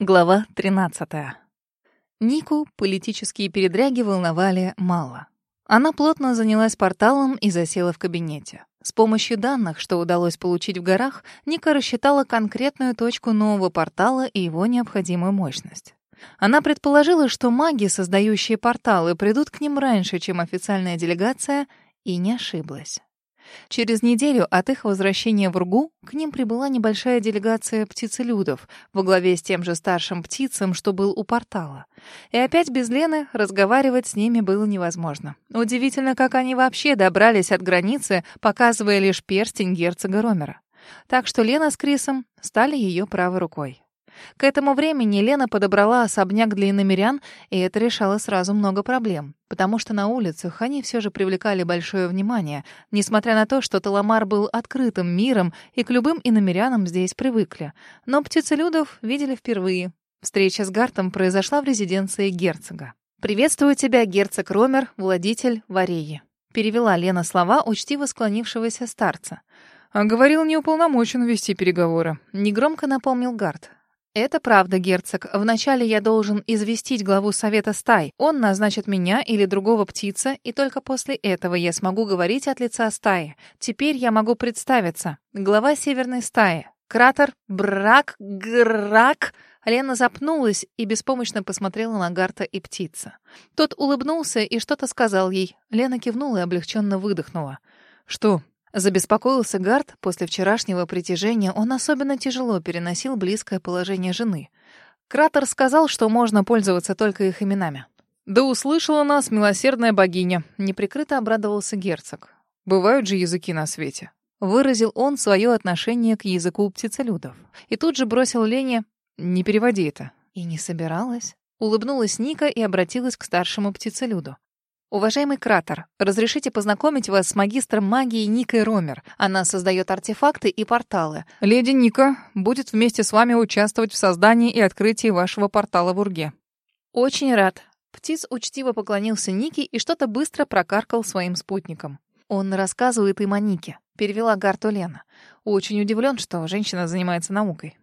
Глава 13. Нику политические передряги волновали мало. Она плотно занялась порталом и засела в кабинете. С помощью данных, что удалось получить в горах, Ника рассчитала конкретную точку нового портала и его необходимую мощность. Она предположила, что маги, создающие порталы, придут к ним раньше, чем официальная делегация, и не ошиблась. Через неделю от их возвращения в Ургу к ним прибыла небольшая делегация птицелюдов во главе с тем же старшим птицем, что был у портала. И опять без Лены разговаривать с ними было невозможно. Удивительно, как они вообще добрались от границы, показывая лишь перстень герцога Ромера. Так что Лена с Крисом стали ее правой рукой. К этому времени Лена подобрала особняк для иномерян, и это решало сразу много проблем, потому что на улицах они все же привлекали большое внимание, несмотря на то, что Таламар был открытым миром, и к любым иномерянам здесь привыкли. Но птицелюдов видели впервые. Встреча с Гартом произошла в резиденции герцога. «Приветствую тебя, герцог Ромер, владитель Вареи», — перевела Лена слова учтиво склонившегося старца. «А говорил, не уполномочен вести переговоры», — негромко напомнил Гарт. «Это правда, герцог. Вначале я должен известить главу совета стай. Он назначит меня или другого птица, и только после этого я смогу говорить от лица стаи. Теперь я могу представиться. Глава северной стаи. Кратер Брак Грак...» Лена запнулась и беспомощно посмотрела на Гарта и птица. Тот улыбнулся и что-то сказал ей. Лена кивнула и облегченно выдохнула. «Что?» Забеспокоился Гард. После вчерашнего притяжения он особенно тяжело переносил близкое положение жены. Кратер сказал, что можно пользоваться только их именами. «Да услышала нас милосердная богиня», — неприкрыто обрадовался герцог. «Бывают же языки на свете». Выразил он свое отношение к языку птицелюдов. И тут же бросил Лене «Не переводи это». И не собиралась. Улыбнулась Ника и обратилась к старшему птицелюду. Уважаемый Кратер, разрешите познакомить вас с магистром магии Никой Ромер. Она создает артефакты и порталы. Леди Ника будет вместе с вами участвовать в создании и открытии вашего портала в Урге. Очень рад. Птиц учтиво поклонился Нике и что-то быстро прокаркал своим спутникам. Он рассказывает им о Нике. Перевела Гарту Лена. Очень удивлен, что женщина занимается наукой.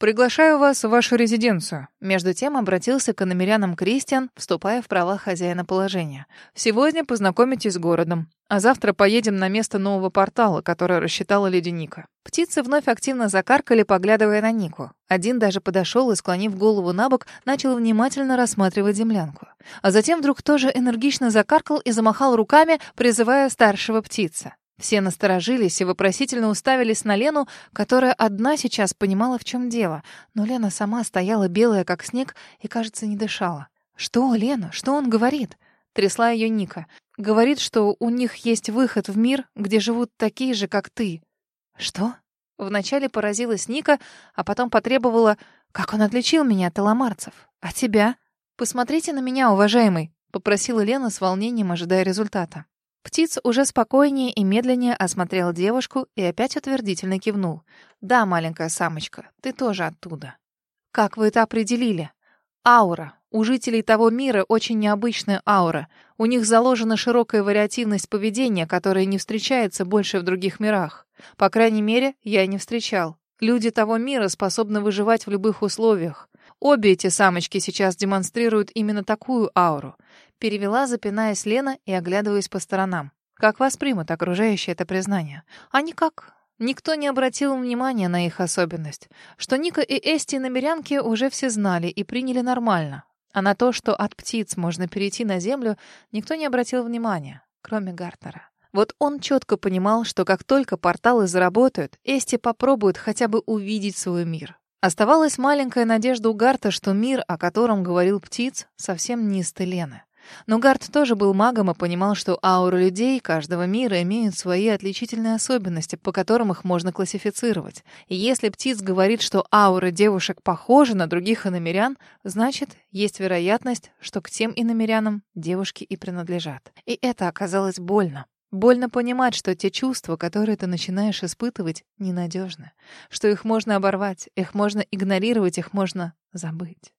«Приглашаю вас в вашу резиденцию». Между тем обратился к иномерянам Кристиан, вступая в права хозяина положения. «Сегодня познакомитесь с городом, а завтра поедем на место нового портала, которое рассчитала леди Ника». Птицы вновь активно закаркали, поглядывая на Нику. Один даже подошел и, склонив голову на бок, начал внимательно рассматривать землянку. А затем вдруг тоже энергично закаркал и замахал руками, призывая старшего птица. Все насторожились и вопросительно уставились на Лену, которая одна сейчас понимала, в чем дело. Но Лена сама стояла белая, как снег, и, кажется, не дышала. «Что, Лена? Что он говорит?» Трясла ее Ника. «Говорит, что у них есть выход в мир, где живут такие же, как ты». «Что?» Вначале поразилась Ника, а потом потребовала, «Как он отличил меня от таламарцев? А тебя?» «Посмотрите на меня, уважаемый», — попросила Лена с волнением, ожидая результата. Птиц уже спокойнее и медленнее осмотрел девушку и опять утвердительно кивнул. «Да, маленькая самочка, ты тоже оттуда». «Как вы это определили?» «Аура. У жителей того мира очень необычная аура. У них заложена широкая вариативность поведения, которая не встречается больше в других мирах. По крайней мере, я не встречал. Люди того мира способны выживать в любых условиях. Обе эти самочки сейчас демонстрируют именно такую ауру. Перевела, запинаясь Лена и оглядываясь по сторонам. Как воспримут окружающие это признание? А никак. Никто не обратил внимания на их особенность. Что Ника и Эсти на мирянке уже все знали и приняли нормально. А на то, что от птиц можно перейти на землю, никто не обратил внимания, кроме Гартнера. Вот он четко понимал, что как только порталы заработают, Эсти попробует хотя бы увидеть свой мир. Оставалась маленькая надежда у Гарта, что мир, о котором говорил птиц, совсем не из Телены. Но Гард тоже был магом и понимал, что ауры людей каждого мира имеют свои отличительные особенности, по которым их можно классифицировать. И если птиц говорит, что ауры девушек похожи на других иномерян, значит, есть вероятность, что к тем иномерянам девушки и принадлежат. И это оказалось больно. Больно понимать, что те чувства, которые ты начинаешь испытывать, ненадежны. Что их можно оборвать, их можно игнорировать, их можно забыть.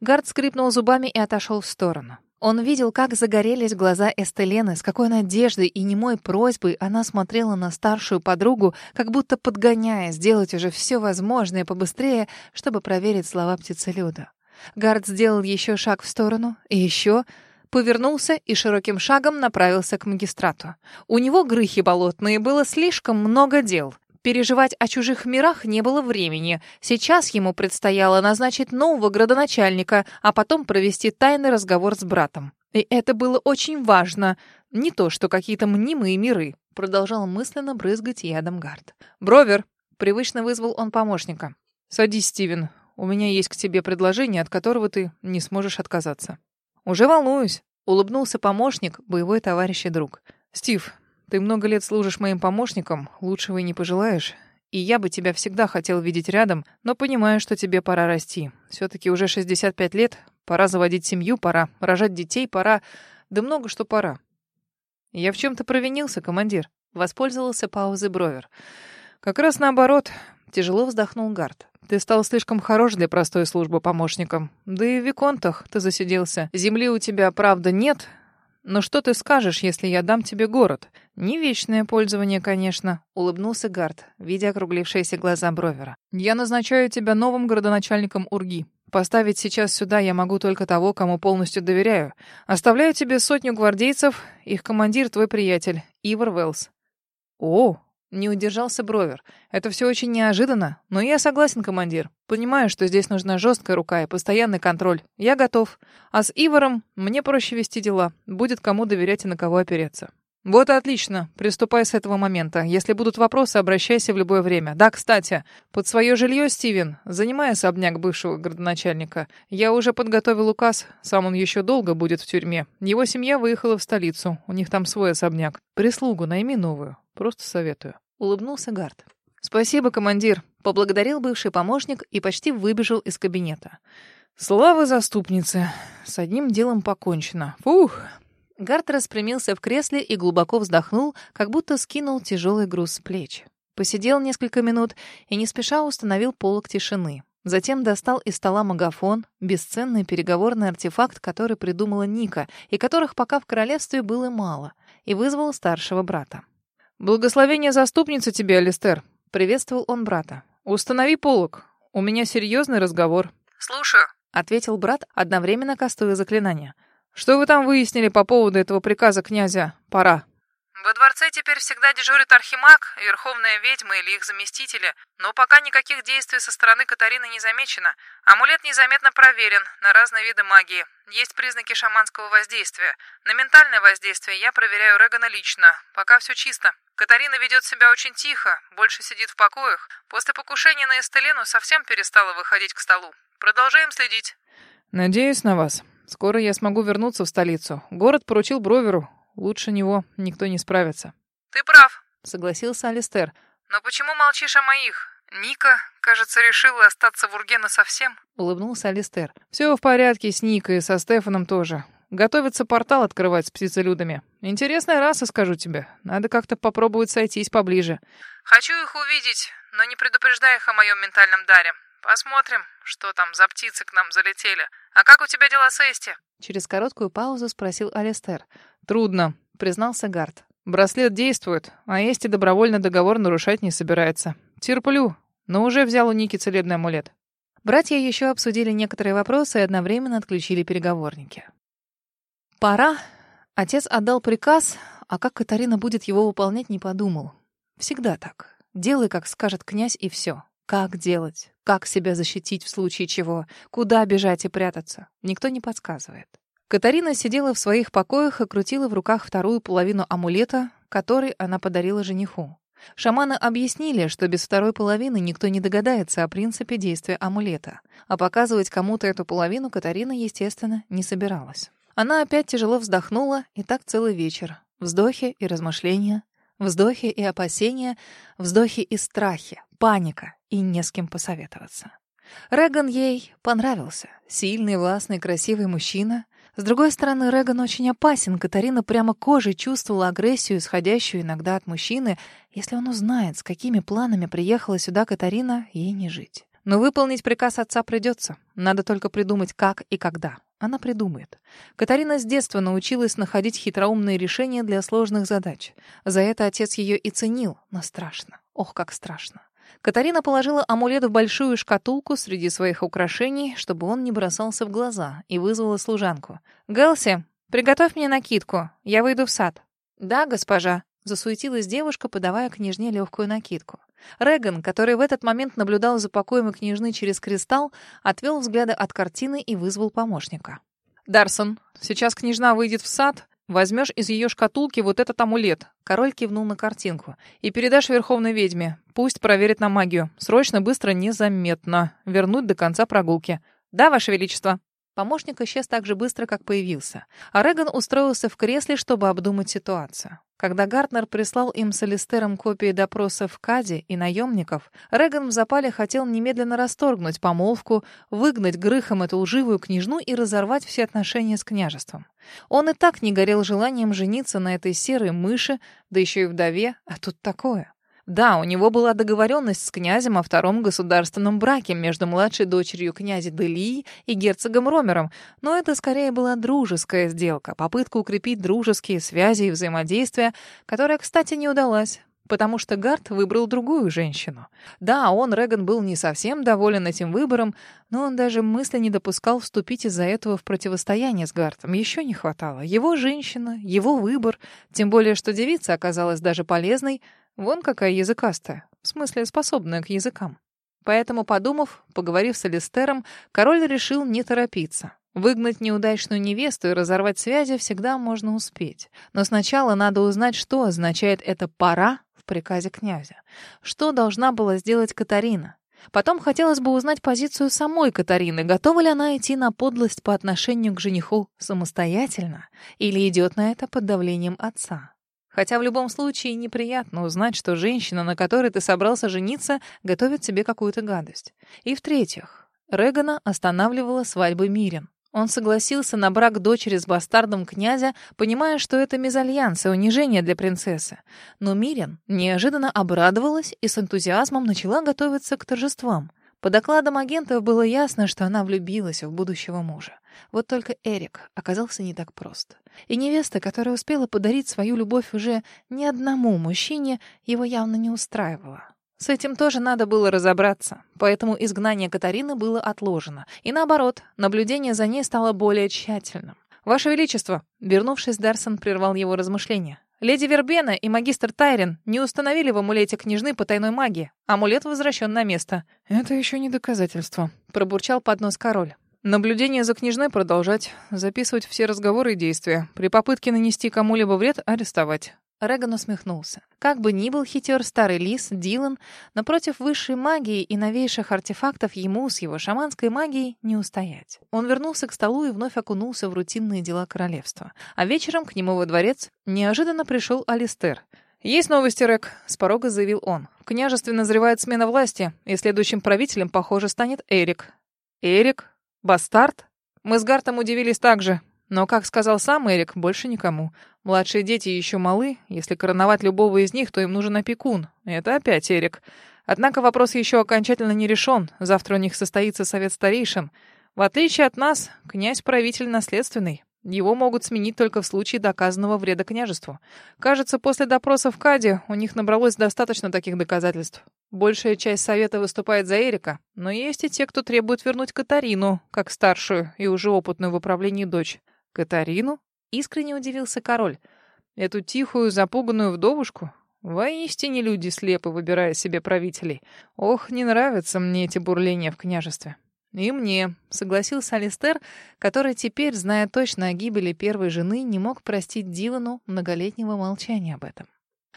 Гард скрипнул зубами и отошел в сторону. Он видел, как загорелись глаза Эстелены, с какой надеждой и немой просьбой она смотрела на старшую подругу, как будто подгоняя сделать уже все возможное побыстрее, чтобы проверить слова птицелюда. Гард сделал еще шаг в сторону, и еще повернулся и широким шагом направился к магистрату. У него грыхи болотные, было слишком много дел. Переживать о чужих мирах не было времени. Сейчас ему предстояло назначить нового градоначальника, а потом провести тайный разговор с братом. И это было очень важно. Не то, что какие-то мнимые миры. Продолжал мысленно брызгать ядом Гард. «Бровер!» — привычно вызвал он помощника. «Садись, Стивен. У меня есть к тебе предложение, от которого ты не сможешь отказаться». «Уже волнуюсь», — улыбнулся помощник, боевой товарищ и друг. «Стив, ты много лет служишь моим помощником, лучшего и не пожелаешь. И я бы тебя всегда хотел видеть рядом, но понимаю, что тебе пора расти. Все-таки уже 65 лет, пора заводить семью, пора рожать детей, пора... Да много что пора. Я в чем-то провинился, командир. Воспользовался паузой Бровер. Как раз наоборот. Тяжело вздохнул Гард. Ты стал слишком хорош для простой службы помощником. Да и в Виконтах ты засиделся. Земли у тебя, правда, нет, но что ты скажешь, если я дам тебе город? Не вечное пользование, конечно, улыбнулся Гард, видя округлившиеся глаза Бровера. Я назначаю тебя новым городоначальником Урги. Поставить сейчас сюда я могу только того, кому полностью доверяю. Оставляю тебе сотню гвардейцев, их командир твой приятель, Ивар Велс. О, не удержался Бровер. Это все очень неожиданно, но я согласен, командир. Понимаю, что здесь нужна жесткая рука и постоянный контроль. Я готов. А с Иваром мне проще вести дела. Будет кому доверять и на кого опереться. Вот и отлично. Приступай с этого момента. Если будут вопросы, обращайся в любое время. Да, кстати, под свое жилье, Стивен, занимай особняк бывшего городоначальника. Я уже подготовил указ. Сам он еще долго будет в тюрьме. Его семья выехала в столицу. У них там свой особняк. Прислугу найми новую. Просто советую улыбнулся Гард. Спасибо, командир, поблагодарил бывший помощник и почти выбежал из кабинета. Слава заступнице. С одним делом покончено. Фух. Гард распрямился в кресле и глубоко вздохнул, как будто скинул тяжелый груз с плеч. Посидел несколько минут и не спеша установил полок тишины. Затем достал из стола магафон, бесценный переговорный артефакт, который придумала Ника, и которых пока в королевстве было мало, и вызвал старшего брата. «Благословение заступницы тебе, Алистер!» — приветствовал он брата. «Установи полок. У меня серьезный разговор». «Слушаю», — ответил брат, одновременно кастуя заклинание. «Что вы там выяснили по поводу этого приказа князя? Пора». Во дворце теперь всегда дежурит архимаг, верховная ведьма или их заместители, но пока никаких действий со стороны Катарины не замечено. Амулет незаметно проверен на разные виды магии. Есть признаки шаманского воздействия. На ментальное воздействие я проверяю Регана лично. Пока все чисто. Катарина ведет себя очень тихо, больше сидит в покоях. После покушения на Эстелену совсем перестала выходить к столу. Продолжаем следить. Надеюсь на вас. Скоро я смогу вернуться в столицу. Город поручил Броверу. Лучше него никто не справится. Ты прав, согласился Алистер. Но почему молчишь о моих? Ника, кажется, решила остаться в Ургена совсем. Улыбнулся Алистер. Все в порядке с Никой и со Стефаном тоже. Готовится портал открывать с птицелюдами. Интересная раса, скажу тебе. Надо как-то попробовать сойтись поближе. Хочу их увидеть, но не предупреждай их о моем ментальном даре. Посмотрим, что там за птицы к нам залетели. А как у тебя дела с Эсти? Через короткую паузу спросил Алистер. «Трудно», — признался Гард. «Браслет действует, а Эсти добровольно договор нарушать не собирается. Терплю, но уже взял у Ники целебный амулет». Братья еще обсудили некоторые вопросы и одновременно отключили переговорники. «Пора». Отец отдал приказ, а как Катарина будет его выполнять, не подумал. Всегда так. Делай, как скажет князь, и все. Как делать? Как себя защитить в случае чего? Куда бежать и прятаться? Никто не подсказывает. Катарина сидела в своих покоях и крутила в руках вторую половину амулета, который она подарила жениху. Шаманы объяснили, что без второй половины никто не догадается о принципе действия амулета, а показывать кому-то эту половину Катарина, естественно, не собиралась. Она опять тяжело вздохнула, и так целый вечер. Вздохи и размышления, вздохи и опасения, вздохи и страхи, паника и не с кем посоветоваться. Реган ей понравился. Сильный, властный, красивый мужчина. С другой стороны, Реган очень опасен. Катарина прямо кожей чувствовала агрессию, исходящую иногда от мужчины. Если он узнает, с какими планами приехала сюда Катарина, ей не жить. Но выполнить приказ отца придется. Надо только придумать, как и когда. Она придумает. Катарина с детства научилась находить хитроумные решения для сложных задач. За это отец ее и ценил, но страшно. Ох, как страшно. Катарина положила амулет в большую шкатулку среди своих украшений, чтобы он не бросался в глаза, и вызвала служанку. «Гэлси, приготовь мне накидку. Я выйду в сад». «Да, госпожа», — засуетилась девушка, подавая княжне легкую накидку. Реган, который в этот момент наблюдал за покоем княжны через кристалл, отвел взгляды от картины и вызвал помощника. «Дарсон, сейчас княжна выйдет в сад, возьмешь из ее шкатулки вот этот амулет». Король кивнул на картинку. «И передашь Верховной ведьме. Пусть проверит на магию. Срочно, быстро, незаметно. Вернуть до конца прогулки». «Да, Ваше Величество». Помощник исчез так же быстро, как появился. А Реган устроился в кресле, чтобы обдумать ситуацию. Когда Гартнер прислал им с Алистером копии допросов Кади и наемников, Реган в запале хотел немедленно расторгнуть помолвку, выгнать Грыхом эту лживую княжну и разорвать все отношения с княжеством. Он и так не горел желанием жениться на этой серой мыши, да еще и вдове, а тут такое. Да, у него была договоренность с князем о втором государственном браке между младшей дочерью князя Делии и герцогом Ромером, но это скорее была дружеская сделка, попытка укрепить дружеские связи и взаимодействия, которая, кстати, не удалась. Потому что Гарт выбрал другую женщину. Да, он, Реган, был не совсем доволен этим выбором, но он даже мысли не допускал вступить из-за этого в противостояние с Гартом. Еще не хватало. Его женщина, его выбор, тем более, что девица оказалась даже полезной — Вон какая языкастая, в смысле способная к языкам. Поэтому, подумав, поговорив с Алистером, король решил не торопиться. Выгнать неудачную невесту и разорвать связи всегда можно успеть. Но сначала надо узнать, что означает это «пора» в приказе князя. Что должна была сделать Катарина? Потом хотелось бы узнать позицию самой Катарины. Готова ли она идти на подлость по отношению к жениху самостоятельно? Или идет на это под давлением отца? Хотя в любом случае неприятно узнать, что женщина, на которой ты собрался жениться, готовит себе какую-то гадость. И в-третьих, Регана останавливала свадьбы Мирин. Он согласился на брак дочери с бастардом князя, понимая, что это мезальянс и унижение для принцессы. Но Мирин неожиданно обрадовалась и с энтузиазмом начала готовиться к торжествам. По докладам агентов было ясно, что она влюбилась в будущего мужа. Вот только Эрик оказался не так прост. И невеста, которая успела подарить свою любовь уже ни одному мужчине, его явно не устраивала. С этим тоже надо было разобраться, поэтому изгнание Катарины было отложено. И наоборот, наблюдение за ней стало более тщательным. «Ваше Величество!» Вернувшись, Дарсон прервал его размышления. Леди Вербена и магистр Тайрен не установили в амулете княжны потайной магии. Амулет возвращен на место. Это еще не доказательство, пробурчал под нос король. Наблюдение за княжной продолжать, записывать все разговоры и действия. При попытке нанести кому-либо вред арестовать. Реган усмехнулся. Как бы ни был хитер старый лис, Дилан, напротив высшей магии и новейших артефактов ему с его шаманской магией не устоять. Он вернулся к столу и вновь окунулся в рутинные дела королевства. А вечером к нему во дворец неожиданно пришел Алистер. «Есть новости, Рек», — с порога заявил он. «В княжестве назревает смена власти, и следующим правителем, похоже, станет Эрик». «Эрик? Бастард?» Мы с Гартом удивились также. Но, как сказал сам Эрик, больше никому. Младшие дети еще малы. Если короновать любого из них, то им нужен опекун. Это опять Эрик. Однако вопрос еще окончательно не решен. Завтра у них состоится совет старейшин. В отличие от нас, князь-правитель наследственный. Его могут сменить только в случае доказанного вреда княжеству. Кажется, после допроса в Каде у них набралось достаточно таких доказательств. Большая часть совета выступает за Эрика, но есть и те, кто требует вернуть Катарину, как старшую и уже опытную в управлении дочь. Катарину? Искренне удивился король. Эту тихую, запуганную вдовушку? Воистине люди слепы, выбирая себе правителей. Ох, не нравятся мне эти бурления в княжестве. «И мне», — согласился Алистер, который теперь, зная точно о гибели первой жены, не мог простить Дилану многолетнего молчания об этом.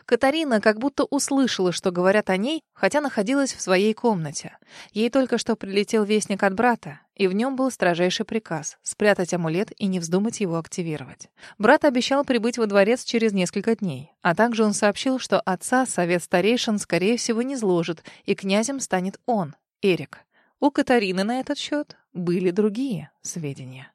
Катарина как будто услышала, что говорят о ней, хотя находилась в своей комнате. Ей только что прилетел вестник от брата, и в нем был строжайший приказ — спрятать амулет и не вздумать его активировать. Брат обещал прибыть во дворец через несколько дней, а также он сообщил, что отца совет старейшин, скорее всего, не сложит, и князем станет он, Эрик. У Катарины на этот счет были другие сведения.